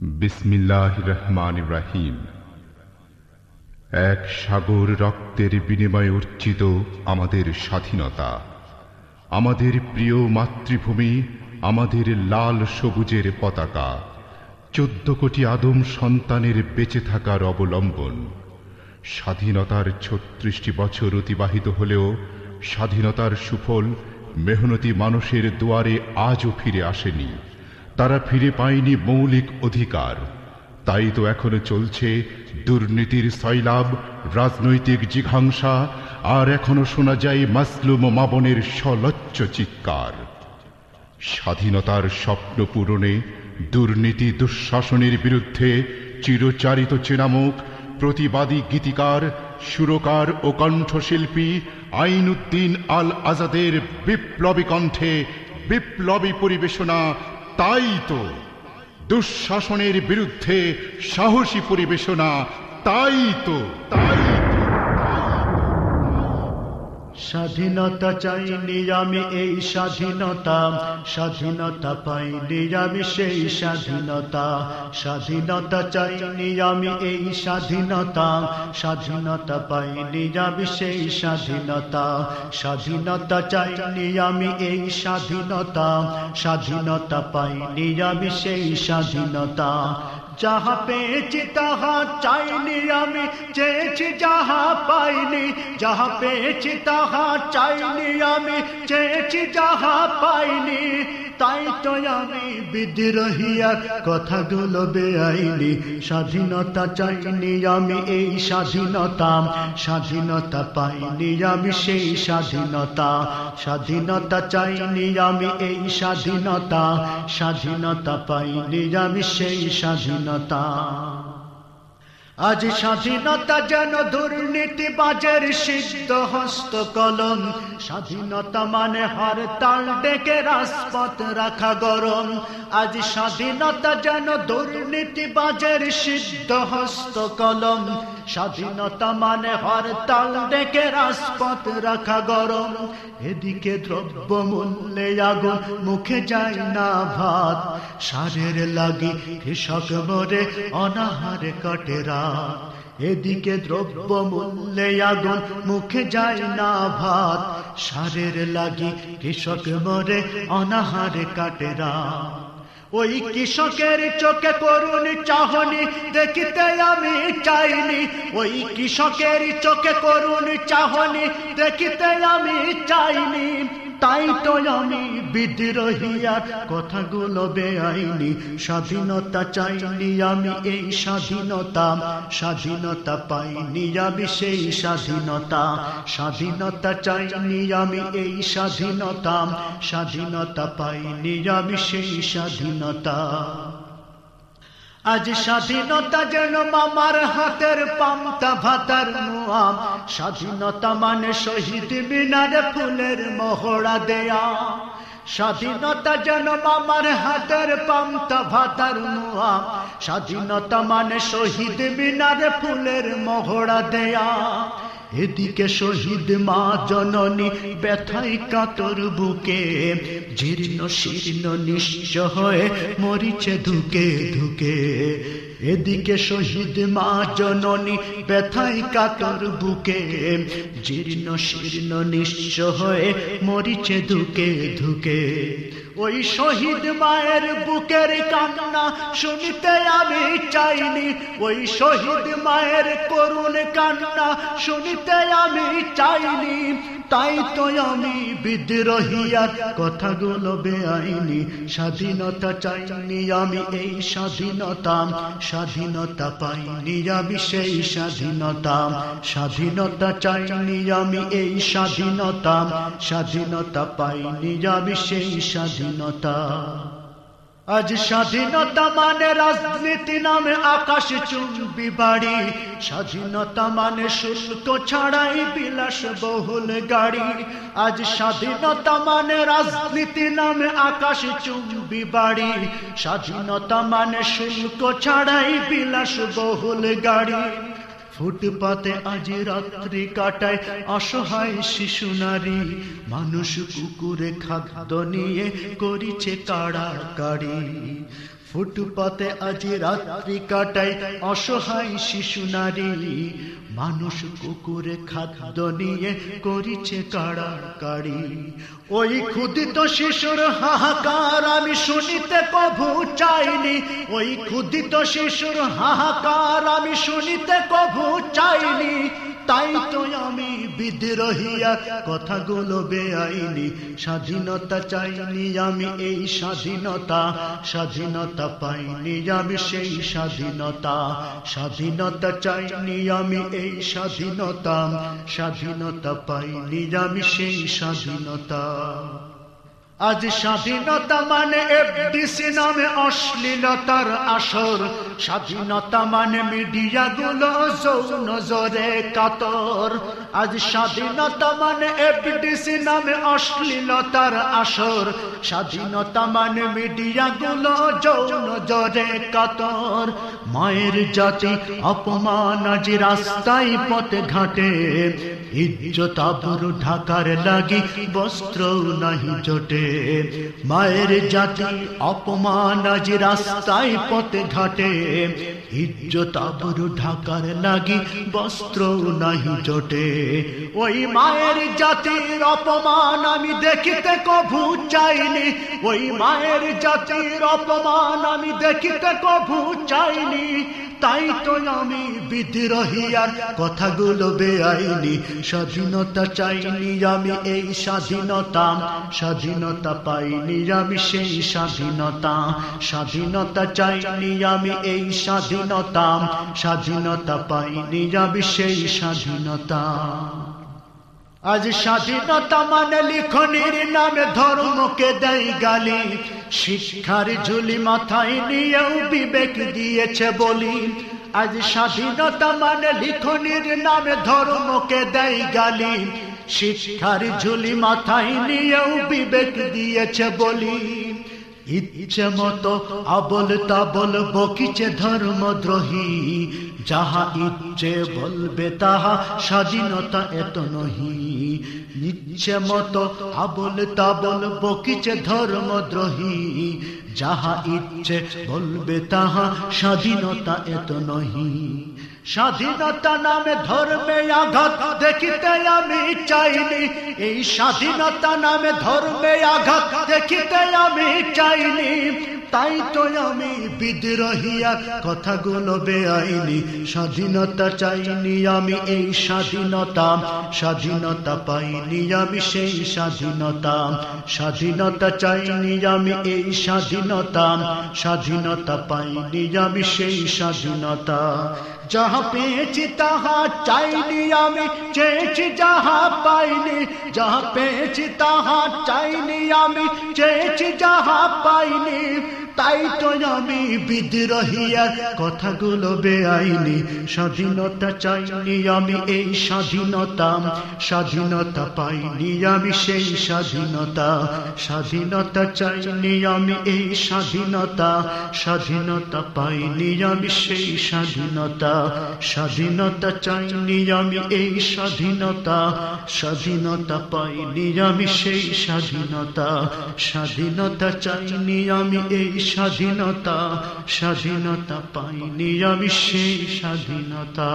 বিসমিল্লাহ রহমান রাহিম এক সাগর রক্তের বিনিময়ে অর্জিত আমাদের স্বাধীনতা, আমাদের প্রিয় মাতৃভূমি, আমাদের লাল সবুজের পতাকা, চোদ্দ কোটি আদম সন্তানের বেঁচে থাকার অবলম্বন। স্বাধীনতার ছত্রিশটি বছর অতিবাহিত হলেও স্বাধীনতার সুফল মেহনতি মানুষের দুয়ারে আজও ফিরে আসেনি। তারা ফিরে পায়নি মৌলিক অধিকার। তাই তো এখনও চলছে দুর্নীতির সয়লাভ রাজনৈতিক জিঘাংসা, আর এখনও শোনা যায় মাসলুম মাবনের সলচ্চ চিৎকার। স্বাধীনতার স্বপ্ন পূরণে দুর্নীতি দুঃশাসনের বিরুদ্ধে চিরচারিত চেনামুখ, প্রতিবাদী গীতিকার, সুরকার ও কণ্ঠশিল্পী আইনুদ্দিন আল আজাদের বিপ্লবী কণ্ঠে বিপ্লবী পরিবেশনা তাই তো দুঃশাসনের বিরুদ্ধে সাহসী পরিবেশনা তাই তো। তাই স্বাধীনতা চাইনি আমি এই স্বাধীনতা। স্বাধীনতা পাইনি আমি সেই স্বাধীনতা। স্বাধীনতা চাইনি আমি এই স্বাধীনতা। স্বাধীনতা পাইনি আমি সেই স্বাধীনতা। স্বাধীনতা চাইনি আমি এই স্বাধীনতা। স্বাধীনতা পাইনি আমি সেই স্বাধীনতা। যাহা পেয়েছি তাহা চাইনি আমি চেয়েছি যাহা পাইনি যাহা পেয়েছি তাহা চাইনি আমি চেয়েছি যাহা পাইনি, তাই তো আমি বিদ্রোহিয়ার কথাগুলো বেআইনি, স্বাধীনতা চাইনি আমি, এই স্বাধীনতা স্বাধীনতা পাইনি আমি, সেই স্বাধীনতা স্বাধীনতা চাইনি আমি, এই স্বাধীনতা স্বাধীনতা পাইনি আমি, সেই স্বাধীনতা। আজ স্বাধীনতা যেন দুর্নীতি বাজার সিদ্ধ হস্ত কলম। স্বাধীনতা মানে হর তাল ডেকে রাজপথ রাখা গরম। আজ স্বাধীনতা যেন দুর্নীতি বাজার সিদ্ধ হস্ত কলম। স্বাধীনতা মানে হর তাল ডেকে রাজপথ রাখা গরম। এদিকে দ্রব্য মূল্যে আগুন, মুখে যায় না ভাত। সারের লাগি কৃষক মরে, অনাহারে কাটে রাত। এদিকে দ্রব্য মূল্যে আগুন, মুখে যায় না ভাত। সারের লাগি কৃষক মরে, অনাহারে কাটে রাত। ওই কৃষকের চোখে করুন চাহনি, দেখিতে আমি চাইনি। ওই কৃষকের চোখে করুন চাহনি, দেখিতে আমি চাইনি। তাই তো আমি বিদ্রোহিয়ার কথাগুলো বেআইনি, স্বাধীনতা চাইনি আমি, এই স্বাধীনতা স্বাধীনতা পাইনি আমি, সেই স্বাধীনতা স্বাধীনতা চাইনি আমি, এই স্বাধীনতা স্বাধীনতা পাইনি আমি, সেই স্বাধীনতা। আজ স্বাধীনতা যেন মামার হাতের পামতা ভাতার মুয়াম। স্বাধীনতা মানে শহীদ মিনার ফুলের মহড়া দেয়া। স্বাধীনতা যেন মামার হাতের পামতা ভাতার মুয়াম। স্বাধীনতা মানে শহীদ মিনার ফুলের মহড়া দেয়া। এদিকে শহীদ মা জননী ব্যথাই কাতর বুকে জীর্ণ শীর্ণ নিঃস্ব হয়ে মরিছে ধুকে ধুকে। এদিকে শহীদ মা জননী ব্যথাই কাতর বুকে। জীর্ণ শীর্ণ নিশ্চ হয়ে মরিছে ধুকে ধুকে। ওই শহীদ মায়ের বুকের কান্না শুনিতে আমি চাইনি। ওই শহীদ মায়ের করুণ কান্না শুনিতে আমি চাইনি। তাই তো আমি বিদ্রোহিয়ার কথাগুলো বেআইনি। স্বাধীনতা চাইনি আমি, এই স্বাধীনতা স্বাধীনতা পাইনি আমি, সেই স্বাধীনতা। স্বাধীনতা চাইনি আমি, এই স্বাধীনতা। স্বাধীনতা পাইনি আমি, সেই স্বাধীনতা। আজ স্বাধীনতা মানে রাজনীতি নামে আকাশ চুম্বি বাড়ি। স্বাধীনতা মানে শুল্ক ছাড়াই বিলাস বহুল গাড়ি। আজ স্বাধীনতা মানে রাজনীতি নামে আকাশ চুম্বি বাড়ি। স্বাধীনতা মানে শুল্ক ছাড়াই বিলাস বহুল গাড়ি। ফুটপাতে আজ রাত্রি কাটায় অসহায় শিশু নারী। মানুষ কুকুরে খাদ্য নিয়ে করিছে কাড়াকাড়ি। ফুটপাতে আজ রাত্রি কাটাই অসহায় শিশু নারী। মানুষ কুকুরে খাদ্য নিয়ে করিছে কাড়াকাড়ি। ওই ক্ষুদিত শিশুর হাহাকার আমি শুনিতে কভু চাইনি। ওই ক্ষুদিত শিশুর হাহাকার আমি শুনিতে কভু চাইনি। তাই তো আমি বিদ্রোহিয়া। কথাগুলো বেআইনি। স্বাধীনতা চাইনি আমি এই স্বাধীনতা। স্বাধীনতা পাইনি আমি সেই স্বাধীনতা। স্বাধীনতা চাইনি আমি এই স্বাধীনতা। স্বাধীনতা পাইনি আমি সেই স্বাধীনতা। আজ স্বাধীনতা মানে এফডিসি নামে অশ্লীলতার আসর। স্বাধীনতা মানে মিডিয়া গুলো নজরে কাতর। আজ স্বাধীনতা মানে এফডিসি নামে অশ্লীলতার আসর। স্বাধীনতা মানে মিডিয়া গুলো নজরে কাতর। মায়ের জাতি অপমান আজ রাস্তায় পথে ঘাটে। ইজ্জত আবরু ঢাকার লাগি বস্ত্র নাহি জোটে। মায়ের জাতি অপমান আজ রাস্তায় পথে ঘাটে। ইজ্জত আবরু ঢাকার লাগি বস্ত্র নাহি জোটে। ওই মায়ের জাতির অপমান আমি দেখিতে কভু চাইনি। ওই মায়ের জাতির অপমান আমি দেখিতে কভু চাইনি। তাই তো আমি বিদ্রোহিয়ার কথাগুলো বেআইনি। স্বাধীনতা চাইনি আমি এই স্বাধীনতা স্বাধীনতা পাইনি আমি সেই স্বাধীনতা। স্বাধীনতা চাইনি আমি এই স্বাধীনতা স্বাধীনতা পাইনি আমি সেই স্বাধীনতা। আজ স্বাধীনতা মানে লিখনির নামে, ধর্মকে দেয় গালি। শিক্ষার ঝুলি মাথায় নিয়েও বিবেক দিয়েছে বলি। আজ স্বাধীনতা মানে লিখনির নামে, ধর্মকে দেয় গালি। শিক্ষার ঝুলি মাথায় নিয়েও বিবেক দিয়েছে বলি। ইচ্ছে মতো আবল তাবল বকিছে ধর্মদ্রোহী যাহা ইচ্ছে বলবে, তাহা স্বাধীনতা এত নহি। ইচ্ছে মতো আবল তাবল বকিছে ধর্মদ্রোহী যাহা ইচ্ছে বলবে তাহা স্বাধীনতা এত নহি। স্বাধীনতা নামে ধর্মে আঘাত দেখিতে আমি চাইনি। এই স্বাধীনতা নামে ধর্মে আঘাত দেখিতে আমি চাইনি। তাই তো আমি বিদ্রোহিয়া, কথাগুলো বেআইনি, স্বাধীনতা চাইনি আমি, এই স্বাধীনতা স্বাধীনতা পাইনি আমি, সেই স্বাধীনতা স্বাধীনতা চাইনি আমি, এই স্বাধীনতা স্বাধীনতা পাইনি আমি, সেই স্বাধীনতা। যাহা পেয়েছি তাহা চাইনি আমি, চেয়েছি যাহা পাইনি, যাহা পেয়েছি তাহা চাইনি আমি, চেয়েছি যাহা পাইনি। তাই তো আমি বিদ্রোহিয়ার কথাগুলো বেআইনি। স্বাধীনতা চাইনি আমি, এই স্বাধীনতা স্বাধীনতা পাইনি আমি, সেই স্বাধীনতা। স্বাধীনতা চাইনি আমি, এই স্বাধীনতা। স্বাধীনতা পাইনি আমি, সেই স্বাধীনতা। স্বাধীনতা চাইনি আমি, এই স্বাধীনতা। স্বাধীনতা পাইনি আমি, সেই স্বাধীনতা। স্বাধীনতা চাইনি আমি, এই স্বাধীনতা স্বাধীনতা পাইনি আমি সেই স্বাধীনতা।